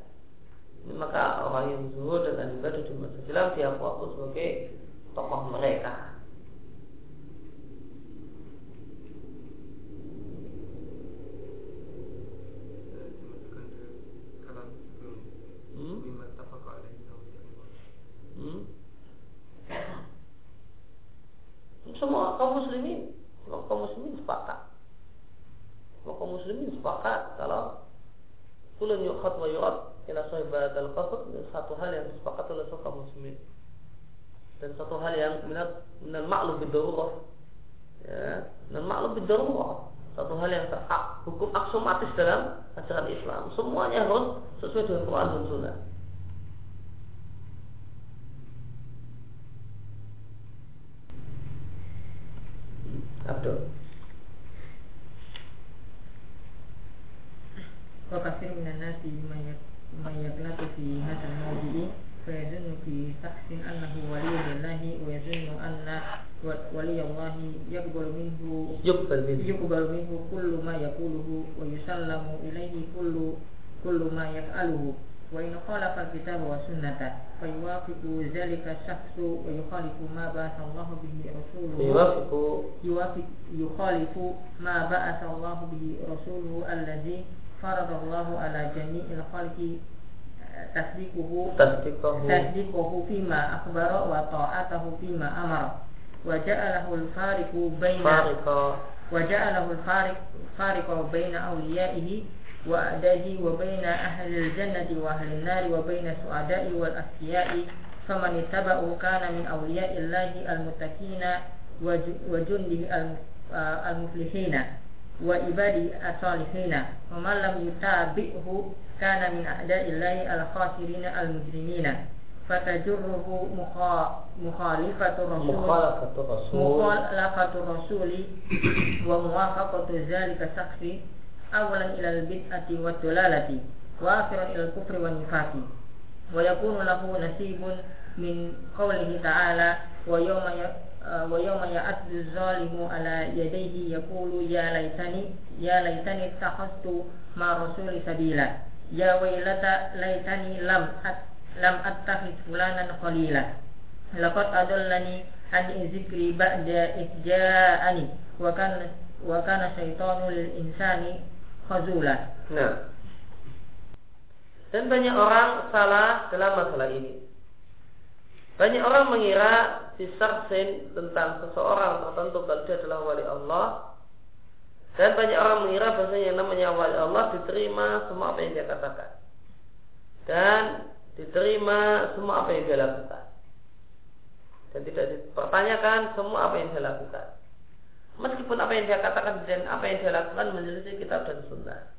maka orang yang zuhud dan ibadah di masa silam diaku sebagai tokoh mereka. Hmm? Semua kaum muslimin, kaum muslimin sepakat. Semua kaum muslimin sepakat kalau kulun yukhat wa yurat sahibat al satu hal yang sepakat oleh semua kaum muslimin. Dan satu hal yang minal maklum bidururah ya minal maklum bidururah satu hal yang hukum aksomatis dalam ajaran Islam. Semuanya harus sesuai dengan Quran dan Sunnah ذلك الشخص ويخالف ما بعث الله به رسوله. يوافق. يوافق. يخالف ما بعث الله به رسوله الذي فرض الله على جميع الخلق تصديقه. تصديقه. تصديقه فيما أخبر وطاعته فيما أمر. وجعله الفارق بين فارق وجعله الفارق فارق بين أوليائه وأعدائه وبين أهل الجنة وأهل النار وبين السعداء والأسياء فمن اتبعه كان من أولياء الله المتقين وجنده المفلحين وعباده الصالحين ومن لم يتابعه كان من أعداء الله الخاسرين المجرمين فتجره مخالفة الرسول مخالفة الرسول مخالفة الرسول وموافقة ذلك الشخص أولا إلى البدعة والدلالة وآخرا إلى الكفر والنفاق ويكون له نصيب من قوله تعالى ويوم ويوم يعد الظالم على يديه يقول يا ليتني يا ليتني اتخذت مع الرسول سبيلا يا ويلتى ليتني لم لم أتخذ فلانا خليلا لقد أضلني عن ذكري بعد إذ جاءني وكان وكان الشيطان للإنسان fazulah. Nah. Dan banyak orang salah dalam masalah ini. Banyak orang mengira disarsin tentang seseorang tertentu kalau dia adalah wali Allah. Dan banyak orang mengira bahasanya yang namanya wali Allah diterima semua apa yang dia katakan. Dan diterima semua apa yang dia lakukan. Dan tidak dipertanyakan semua apa yang dia lakukan. Meskipun apa yang dia katakan dan apa yang dia lakukan menyelisih kitab dan sunnah.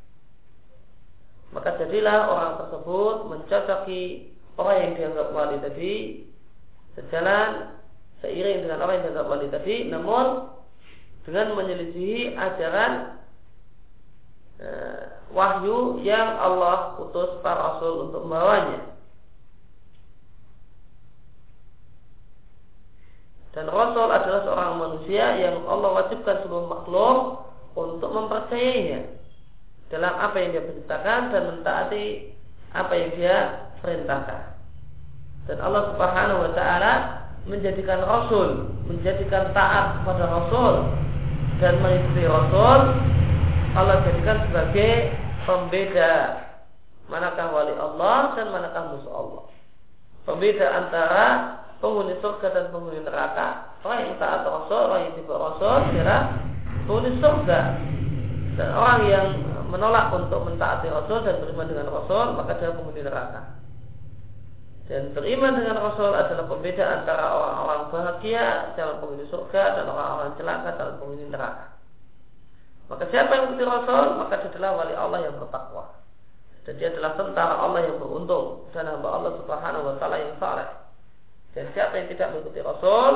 Maka jadilah orang tersebut mencocoki orang yang dianggap wali tadi sejalan seiring dengan apa yang dianggap wali tadi, namun dengan menyelisihi ajaran eh, wahyu yang Allah utus para rasul untuk membawanya. Dan Rasul adalah seorang manusia yang Allah wajibkan seluruh makhluk untuk mempercayainya dalam apa yang dia perintahkan dan mentaati apa yang dia perintahkan. Dan Allah Subhanahu wa taala menjadikan Rasul, menjadikan taat kepada Rasul dan mengikuti Rasul Allah jadikan sebagai pembeda manakah wali Allah dan manakah musuh Allah. Pembeda antara penghuni surga dan penghuni neraka. Orang yang taat Rasul, orang yang tidak Rasul, kira penghuni surga. Dan orang yang menolak untuk mentaati Rasul dan beriman dengan Rasul, maka dia penghuni neraka. Dan beriman dengan Rasul adalah pembeda antara orang-orang bahagia dalam penghuni surga dan orang-orang celaka dalam penghuni neraka. Maka siapa yang mengikuti Rasul, maka dia adalah wali Allah yang bertakwa. Dan dia adalah tentara Allah yang beruntung dan hamba Allah Subhanahu wa taala yang saleh. Dan siapa yang tidak mengikuti Rasul,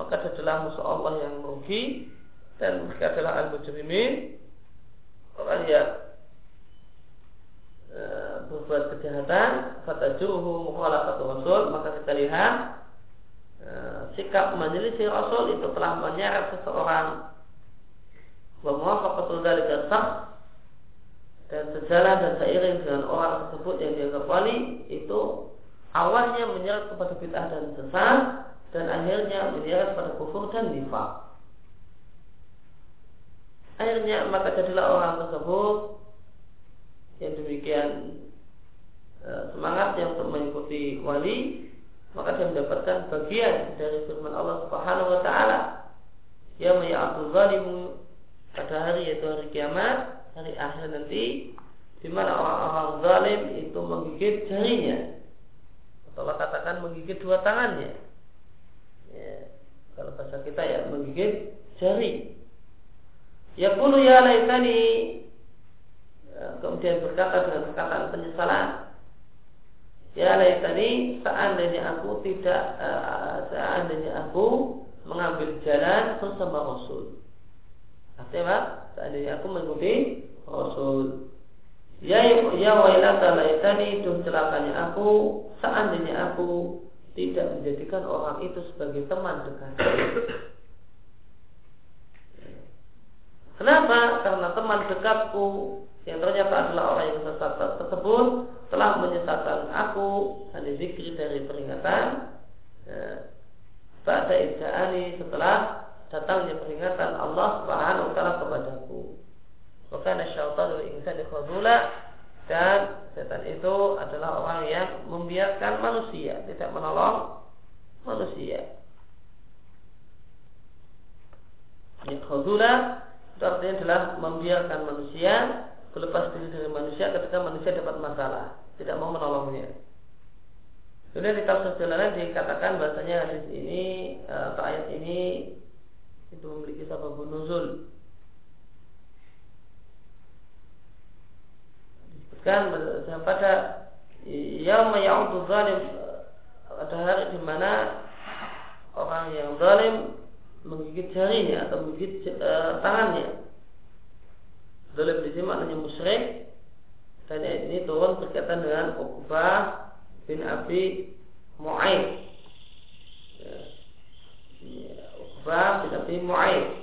maka dia adalah musuh Allah yang merugi dan mereka adalah al-mujrimin orang yang e, berbuat kejahatan fatajuhu mukhalafatu rasul maka kita lihat e, sikap menyelisih rasul itu telah menyeret seseorang wa muwafaqatul dzalika dan sejalan dan seiring dengan orang tersebut yang dianggap wali itu awalnya menyeret kepada bid'ah dan sesat dan akhirnya menyeret pada kufur dan nifak. Akhirnya maka jadilah orang tersebut yang demikian e, semangat yang untuk mengikuti wali maka dia mendapatkan bagian dari firman Allah Subhanahu wa taala. Ya Abdul zalimu pada hari yaitu hari kiamat hari akhir nanti di mana orang-orang zalim itu menggigit jarinya. Atau katakan menggigit dua tangannya. Ya, kalau bahasa kita ya menggigit jari ya kulu ya laitani ya, kemudian berkata dengan perkataan penyesalan ya laitani seandainya aku tidak uh, seandainya aku mengambil jalan bersama Rasul Artinya Seandainya aku mengikuti Rasul. Ya ya wailata laitani itu celakanya aku seandainya aku tidak menjadikan orang itu sebagai teman dekat. Kenapa? Karena teman dekatku yang ternyata adalah orang yang sesat tersebut telah menyesatkan aku dari zikri dari peringatan ya, pada idja'ani setelah datangnya peringatan Allah Subhanahu wa taala kepadaku. Maka syaitanu insan khadula dan setan itu adalah orang yang membiarkan manusia, tidak menolong manusia. Ya, khadula itu artinya adalah membiarkan manusia berlepas diri dari manusia ketika manusia dapat masalah, tidak mau menolongnya. Kemudian di tafsir jalanan dikatakan bahasanya hadis ini atau ayat ini itu memiliki sabab nuzul disebutkan pada yaum ya'udu zalim ada hari di mana orang yang zalim menggigit jarinya atau menggigit uh, tangannya. Zalim di sini maknanya musyrik dan ini turun berkaitan dengan Uqbah bin Abi Mu'aid. Ya. Ya. Uqbah bin Abi Mu'aid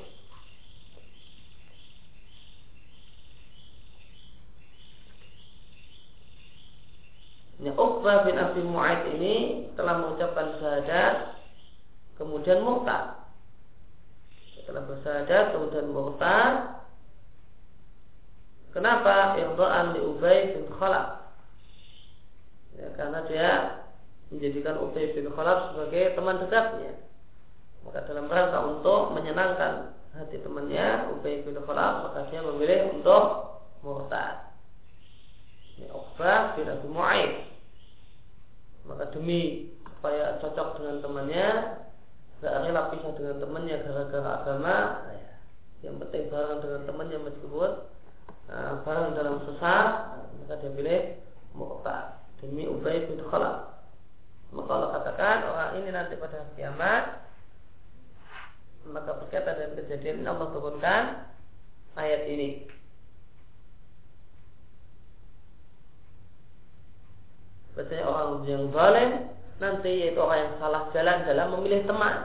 Ini Uqbah bin Abi Mu'aid ini telah mengucapkan syahadat kemudian murtad. Setelah bersyahadat kemudian murtad. Kenapa? Irda'an li Ubay bin Khalaf. Ya, karena dia menjadikan Ubay bin Khalaf sebagai teman dekatnya. Maka dalam rangka untuk menyenangkan hati temannya Ubay bin Khalaf maka dia memilih untuk murtad. Ini Uqbah bin Abi Mu'aid. Maka demi supaya cocok dengan temannya, gak rela pisah dengan temannya gara-gara agama, ya, yang penting bareng dengan temannya meskipun uh, bareng dalam sesat, maka dia pilih murtad demi Ubay bin Khalaf. Maka Allah katakan orang ini nanti pada kiamat maka berkaitan dengan kejadian ini Allah turunkan ayat ini. Berarti orang yang zalim nanti yaitu orang yang salah jalan dalam memilih teman.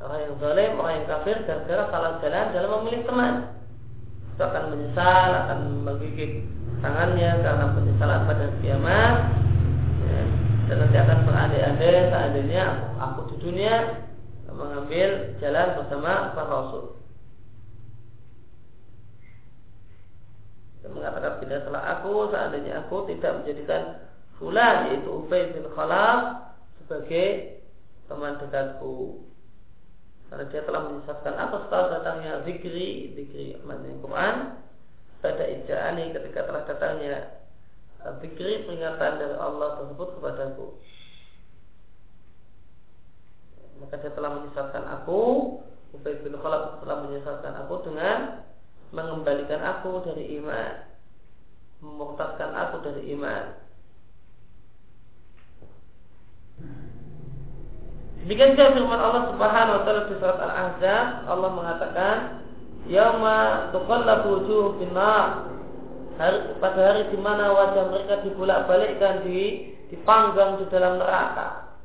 Orang yang zalim, orang yang kafir gara-gara salah jalan dalam memilih teman. Itu akan menyesal, akan menggigit tangannya karena penyesalan pada kiamat. Ya, dan nanti akan berandai-andai seandainya aku di dunia mengambil jalan bersama para rasul. dan mengatakan bila salah aku seandainya aku tidak menjadikan fulan yaitu Ubay bin Khalaf sebagai teman dekatku. Karena dia telah menyesatkan aku setelah datangnya zikri zikri maknanya Quran pada ija'ani ketika telah datangnya zikri peringatan dari Allah tersebut kepadaku. Maka dia telah menyesatkan aku Ubay bin Khalaf telah menyesatkan aku dengan mengembalikan aku dari iman memurtadkan aku dari iman Demikian juga firman Allah Subhanahu wa taala di surat Al-Ahzab, Allah mengatakan, "Yauma tuqallabu wujuh finnar." Hari, pada hari di mana wajah mereka dibolak-balikkan di dipanggang di dalam neraka.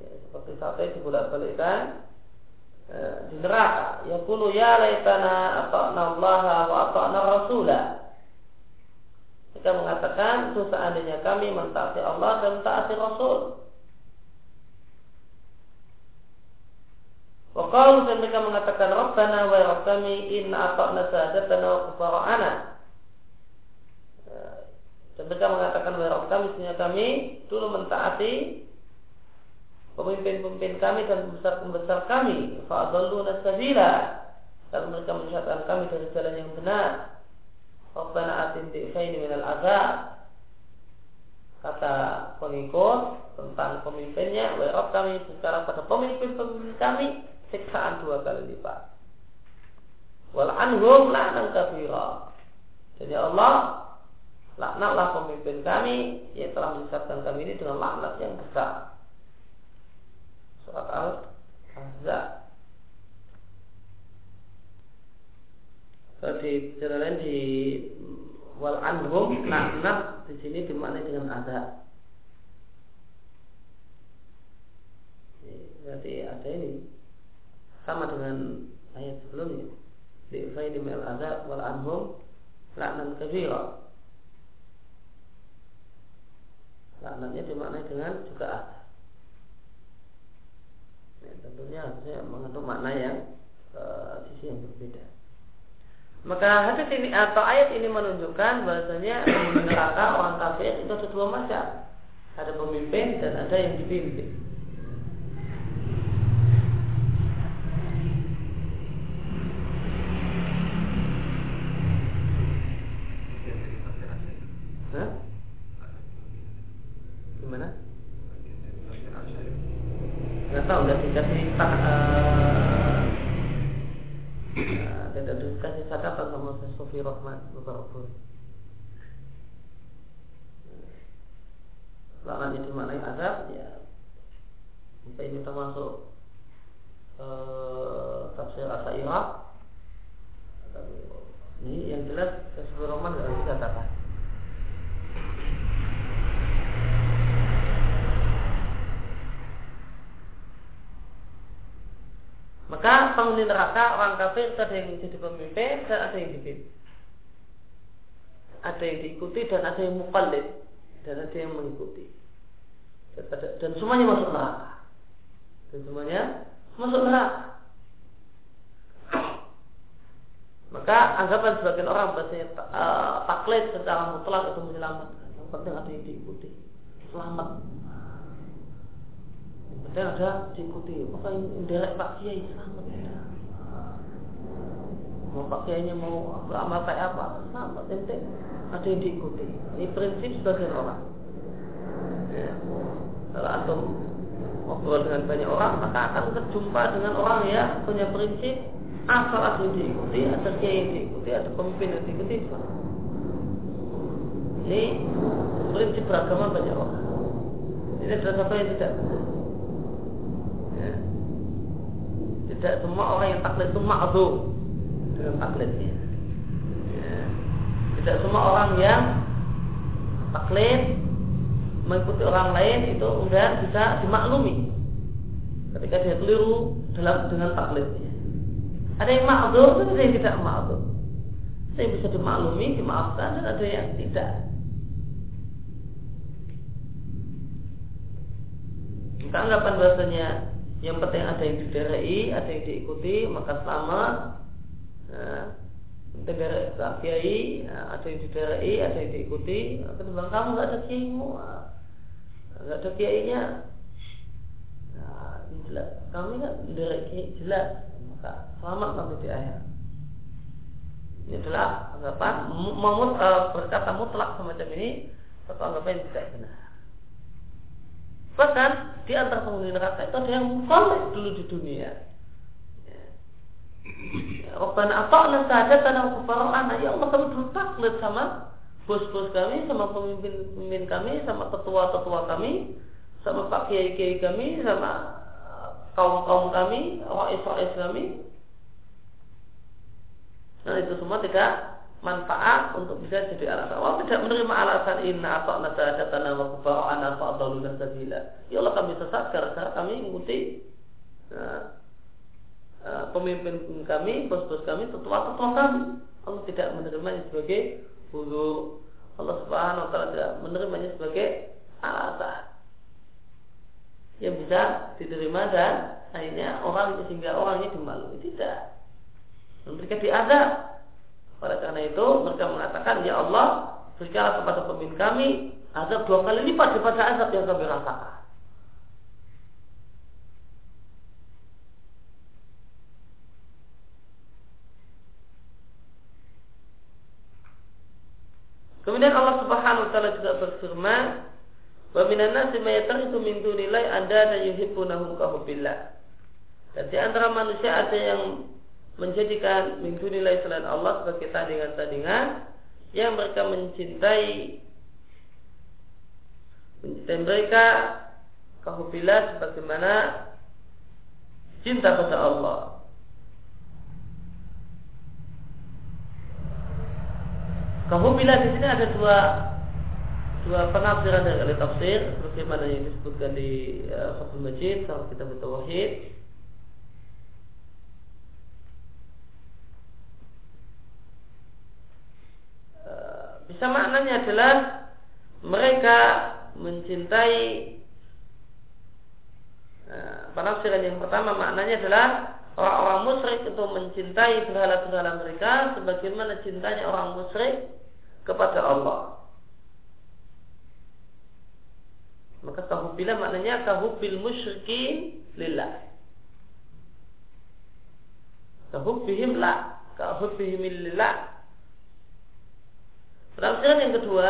Ya, seperti sate dibolak-balikkan Eh, di neraka yaqulu ya laitana ata'na Allah wa ata'na Rasulah mereka mengatakan seandainya kami mentaati Allah dan mentaati Rasul Waqalu dan mereka mengatakan Rabbana wa kami inna ata'na sahadatana wa kufara'ana. Eh, dan mereka mengatakan wa kami sehingga kami dulu mentaati pemimpin-pemimpin kami dan pembesar-pembesar kami. Fa'adalluna sabila. Kalau mereka menyesatkan kami dari jalan yang benar. Rabbana atin di'faini minal azab. Kata pengikut tentang pemimpinnya wa kami bicara pada pemimpin-pemimpin kami siksaan dua kali lipat wal anhum la'nan kafira jadi Allah laknatlah pemimpin kami yang telah menyesatkan kami ini dengan laknat yang besar surat Al-Ahzab. Kalau di jalan lain di wal anhum naknat di sini dimaknai dengan ada. Berarti ada ini sama dengan ayat sebelumnya. Di faidi mil ada wal anhum laknan kabira. Laknatnya dimaknai dengan juga ada ya, tentunya harusnya mengandung makna yang uh, sisi yang berbeda. Maka hadis ini atau ayat ini menunjukkan bahasanya neraka orang kafir itu ada dua macam. Ada pemimpin dan ada yang dipimpin. Gimana? nggak tahu nggak dikasih tak uh, tidak dikasih catatan sama Sofi Rahman beberapa Lahan itu maknanya azab ya Maka ini termasuk uh, Tafsir Asairah Ini yang jelas Sofi Rahman tidak dikatakan Maka penghuni kafir ada yang jadi pemimpin dan ada yang dipimpin. Ada yang diikuti dan ada yang mukallid dan ada yang mengikuti. Dan, semuanya masuk neraka. Dan semuanya masuk neraka. Maka anggapan sebagian orang bahasanya uh, taklid secara mutlak itu menyelamatkan. Yang penting ada yang diikuti. Selamat dan ada diikuti maka indirek Pak Kiai selamat ya. Mau Pak Kiainya mau beramal kayak apa? Selamat ente ada yang diikuti. Ini prinsip sebagian orang. Ya. kalau antum ngobrol dengan banyak orang maka akan berjumpa dengan orang yang punya prinsip. Asal yang diikuti ada kiai yang diikuti ada pemimpin yang diikuti ini prinsip beragama banyak orang. Ini adalah apa yang tidak tidak semua orang yang taklid itu dengan taklidnya. Ya. Tidak semua orang yang taklid mengikuti orang lain itu kemudian bisa dimaklumi ketika dia keliru dalam dengan taklidnya. Ada yang dan ada yang tidak ma'zum. Ada yang bisa dimaklumi, dimaafkan dan ada yang tidak. Kita anggapan bahasanya yang penting ada yang diderai, ada yang diikuti, maka selamat. Nah, Negara kiai, ada yang diderai, ada yang diikuti. Ketimbang kamu nggak ada kiaimu, nggak ada kiainya. Nah, jelas. Kami kan dari kiai jelas, maka selamat nanti di akhir. Ini adalah anggapan memut berkata mutlak semacam ini satu anggapan yang tidak benar. Bahkan di antara penghuni neraka itu ada yang mukallaf dulu di dunia. Rabbana ata'na sadatana wa kufara'ana Ya Allah kami dulu taklid sama Bos-bos kami, sama pemimpin-pemimpin kami Sama tetua-tetua kami Sama pak kiai-kiai kami Sama kaum-kaum kami Rais-rais kami Nah itu semua tidak manfaat untuk bisa jadi alasan. Allah tidak menerima alasan inna atau nasa datana wa kufara'ana fa'adaluna sabila. Ya Allah kami sesat gara-gara kami mengikuti nah, uh, pemimpin kami, bos-bos kami, tetua-tetua kami. Allah tidak menerimanya sebagai hulu. Allah Subhanahu wa taala tidak menerimanya sebagai alasan yang bisa diterima dan akhirnya orang sehingga orangnya dimalu tidak. Mereka diadab oleh karena itu mereka mengatakan ya Allah berikanlah kepada pemimpin kami azab dua kali lipat daripada azab yang kami rasakan. Kemudian Allah Subhanahu wa taala juga berfirman, "Wa minan nasi may yattakhidhu min dunilai anda dan yuhibbunahum ka Dan di antara manusia ada yang menjadikan minggu nilai selain Allah sebagai tandingan-tandingan yang mereka mencintai mencintai mereka kahubila sebagaimana cinta pada Allah. Kahubila di sini ada dua dua penafsiran dari ahli tafsir bagaimana yang disebutkan di uh, Fathul Majid kalau kita bertauhid bisa maknanya adalah mereka mencintai nah, penafsiran yang pertama maknanya adalah orang-orang musyrik itu mencintai berhala-berhala mereka sebagaimana cintanya orang musyrik kepada Allah. Maka kahubila maknanya kahubil musyrikin lillah. Kahubihim la, kahubihim lillah Penafsiran yang kedua,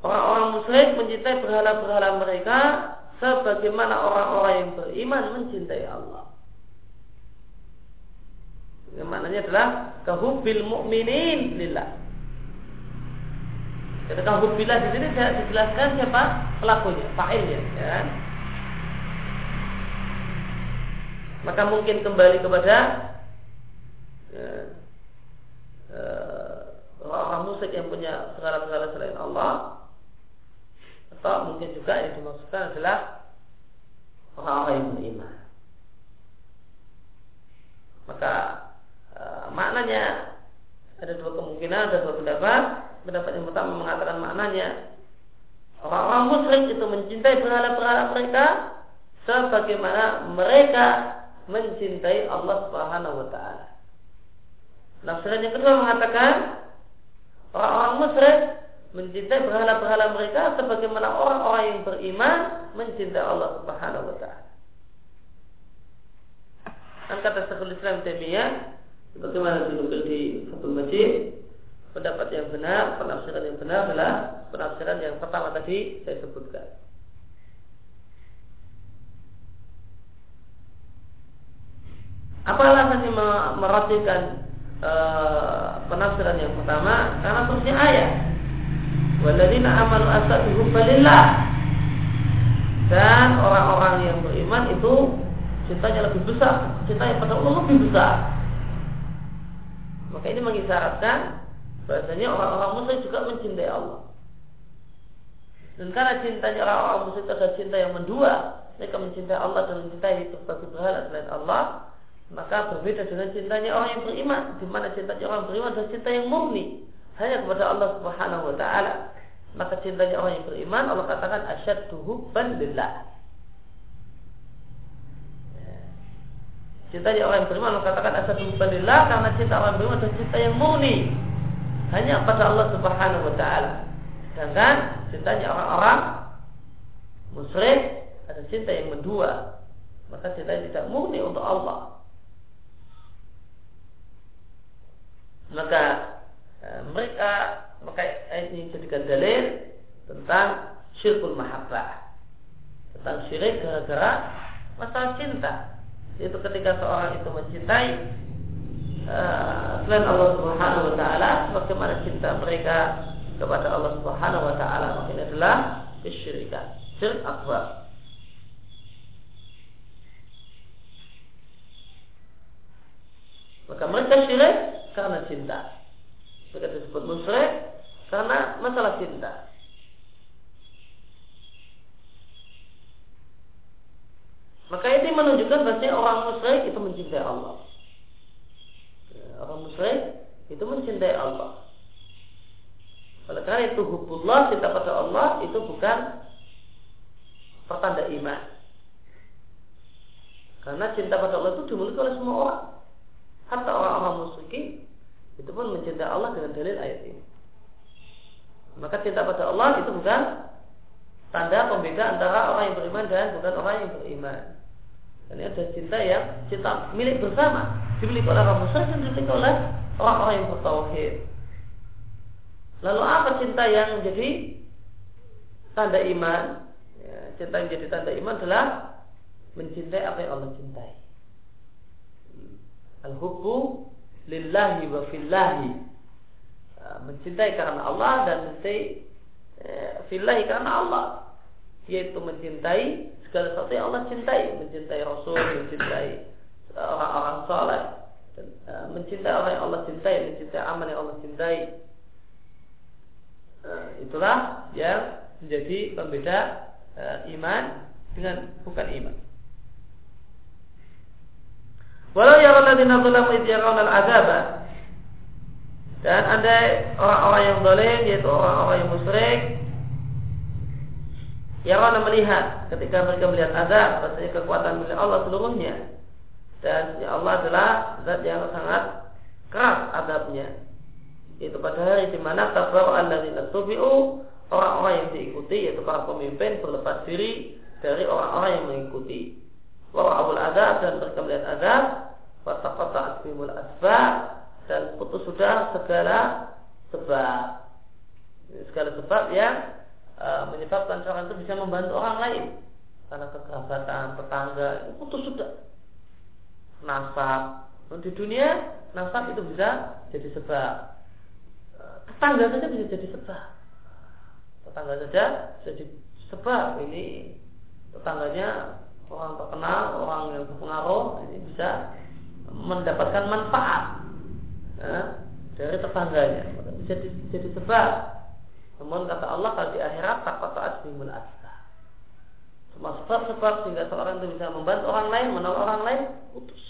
orang-orang musyrik mencintai berhala-berhala mereka sebagaimana orang-orang yang beriman mencintai Allah. Yang maknanya adalah kahubil mu'minin lillah. Jadi kahubilah di sini tidak dijelaskan siapa pelakunya, fa'ilnya, ya. Maka mungkin kembali kepada ya, orang-orang musyrik yang punya segala-segala selain Allah atau mungkin juga yang dimaksudkan adalah orang-orang yang beriman. Maka e, maknanya ada dua kemungkinan, ada dua pendapat. Pendapat yang pertama mengatakan maknanya orang-orang musyrik itu mencintai berhala-berhala mereka sebagaimana mereka mencintai Allah Subhanahu wa taala. Nafsiran yang kedua mengatakan orang-orang musyrik mencintai berhala-berhala mereka sebagaimana orang-orang yang beriman mencintai Allah Subhanahu wa taala. Dan kata Syekhul Islam Taimiyah sebagaimana dinukil di Fathul Majid pendapat yang benar, penafsiran yang benar adalah penafsiran yang pertama tadi saya sebutkan. Apa alasannya meratikan Eh, penafsiran yang pertama? Karena terusnya ayat. Waladina amalu asaduhum balillah dan orang-orang yang beriman itu cintanya lebih besar cintanya pada Allah lebih besar. Maka ini mengisyaratkan bahasanya orang-orang musyrik juga mencintai Allah. Dan karena cintanya orang-orang musyrik adalah cinta yang mendua mereka mencintai Allah dan mencintai berbagai berhala selain Allah maka berbeda dengan cintanya orang yang beriman di mana cintanya orang beriman adalah cinta yang murni hanya kepada Allah Subhanahu wa taala. Maka cintanya orang yang beriman Allah katakan asyaddu hubban lillah. Cinta orang yang beriman mengatakan asal billah karena cinta orang beriman adalah cinta yang murni hanya pada Allah Subhanahu wa taala. Sedangkan cintanya orang-orang musyrik ada cinta yang mendua. Maka cinta yang tidak murni untuk Allah. Maka eh, mereka maka ini jadikan dalil tentang syirkul mahabbah tentang syirik gara-gara masalah cinta yaitu ketika seorang itu mencintai uh, selain Allah Subhanahu wa taala bagaimana cinta mereka kepada Allah Subhanahu wa taala? Maka ini adalah kesyirikan syirik akbar. Maka mereka syirik karena cinta. Mereka disebut musyrik karena masalah cinta. Maka ini menunjukkan bahwa orang musyrik itu mencintai Allah. Orang musyrik itu mencintai Allah. Oleh karena itu hubullah cinta pada Allah itu bukan pertanda iman. Karena cinta pada Allah itu dimiliki oleh semua orang. Hatta orang-orang musyrik itu pun mencintai Allah dengan dalil ayat ini. Maka cinta pada Allah itu bukan tanda pembeda antara orang yang beriman dan bukan orang yang beriman. Ini ada cinta yang cinta milik bersama, dimiliki oleh orang musyrik dan dimiliki oleh orang-orang yang bertauhid. Lalu apa cinta yang menjadi tanda iman? Ya, cinta yang menjadi tanda iman adalah mencintai apa yang Allah cintai. Al-hubbu lillahi wa fillahi. Ya, mencintai karena Allah dan mencintai eh, fillahi karena Allah. Yaitu mencintai segala sesuatu yang Allah cintai, mencintai Rasul, mencintai orang-orang soleh, uh, mencintai orang yang Allah cintai, mencintai amal yang Allah cintai. Uh, itulah yang menjadi pembeda iman dengan bukan iman. Walau yara ladina zalamu idh yarawna al-azaba dan andai orang-orang yang zalim yaitu orang-orang yang musyrik yang orang melihat ketika mereka melihat azab, bahasanya kekuatan milik Allah seluruhnya. Dan ya Allah adalah zat yang sangat keras adabnya. Itu pada hari di mana tabar alladzina tubi'u orang-orang yang diikuti yaitu para pemimpin berlepas diri dari orang-orang yang mengikuti. Wa abul azab dan mereka melihat azab, wa taqatta'at bihimul asbab dan putus sudah segala sebab. Segala sebab yang e, menyebabkan seorang itu bisa membantu orang lain. Karena kekerabatan tetangga itu sudah. Nasab. Di dunia nasab itu bisa jadi sebab. E, tetangga saja bisa jadi sebab. Tetangga saja bisa jadi sebab. Ini tetangganya orang terkenal orang yang berpengaruh ini bisa mendapatkan manfaat ya, dari tetangganya. Bisa jadi, jadi sebab namun kata Allah kalau di akhirat takut taat bimul asbab. Semua sebab-sebab sehingga seorang itu bisa membantu orang lain, menolong orang lain, putus.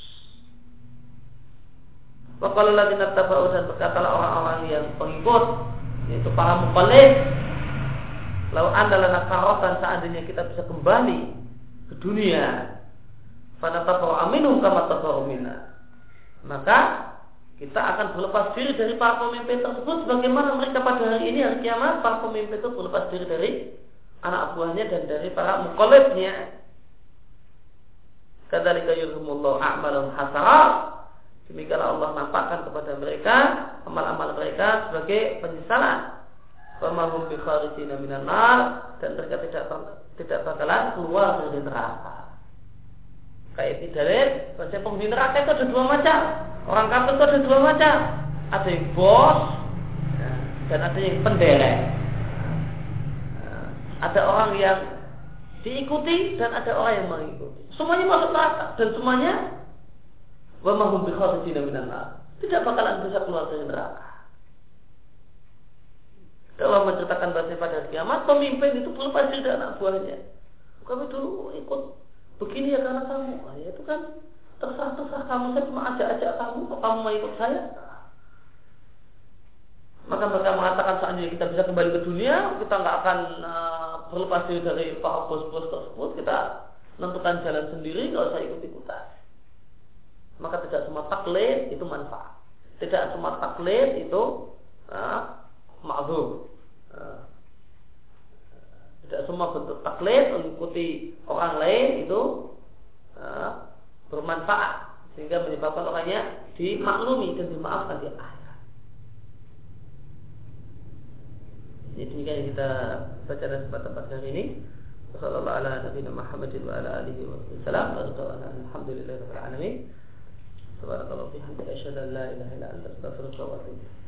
Wakala lagi tabau dan berkatalah orang-orang yang pengikut yaitu para mukallaf Lalu anda lana karotan seandainya kita bisa kembali ke dunia pada tabau aminum kama tabau Maka kita akan berlepas diri dari para pemimpin tersebut. Sebagaimana mereka pada hari ini hari kiamat para pemimpin itu berlepas diri dari anak buahnya dan dari para mukolibnya kadzalika yurhumullahu a'malun hasarat demikianlah Allah nampakkan kepada mereka amal-amal mereka sebagai penyesalan. Pemahum bi kharijina minan nar. Dan mereka tidak tidak bakalan keluar dari neraka. Kayak tidak bahwa penghuni neraka itu ada dua macam. Orang kafir itu ada dua macam. Ada yang bos dan ada yang penderek. Ada orang yang diikuti dan ada orang yang mengikuti. Semuanya masuk neraka dan semuanya wa Tidak bakalan bisa keluar dari neraka. Kalau menceritakan bahasa pada kiamat, pemimpin itu perlu pasti dari anak buahnya. Kami dulu ikut begini ya karena kamu. Nah, ya itu kan terserah terserah kamu saya cuma ajak-ajak kamu kok kamu mau ikut saya maka mereka mengatakan seandainya kita bisa kembali ke dunia kita nggak akan uh, berlepas diri dari para bos-bos tersebut kita menentukan jalan sendiri nggak usah ikut ikutan maka tidak semua taklid itu manfaat. Tidak semua taklid itu uh, ma'zur. Uh, tidak semua bentuk taklid mengikuti orang lain itu uh, bermanfaat sehingga menyebabkan orangnya dimaklumi dan dimaafkan di akhirat. Jadi demikian yang kita baca dalam tempat-tempat hari ini. Wassalamualaikum warahmatullahi wabarakatuh. wa ala alihi wa sallam. Alhamdulillahirabbil alamin. Wa bihamdihi asyhadu an la ilaha illa anta astaghfiruka wa atubu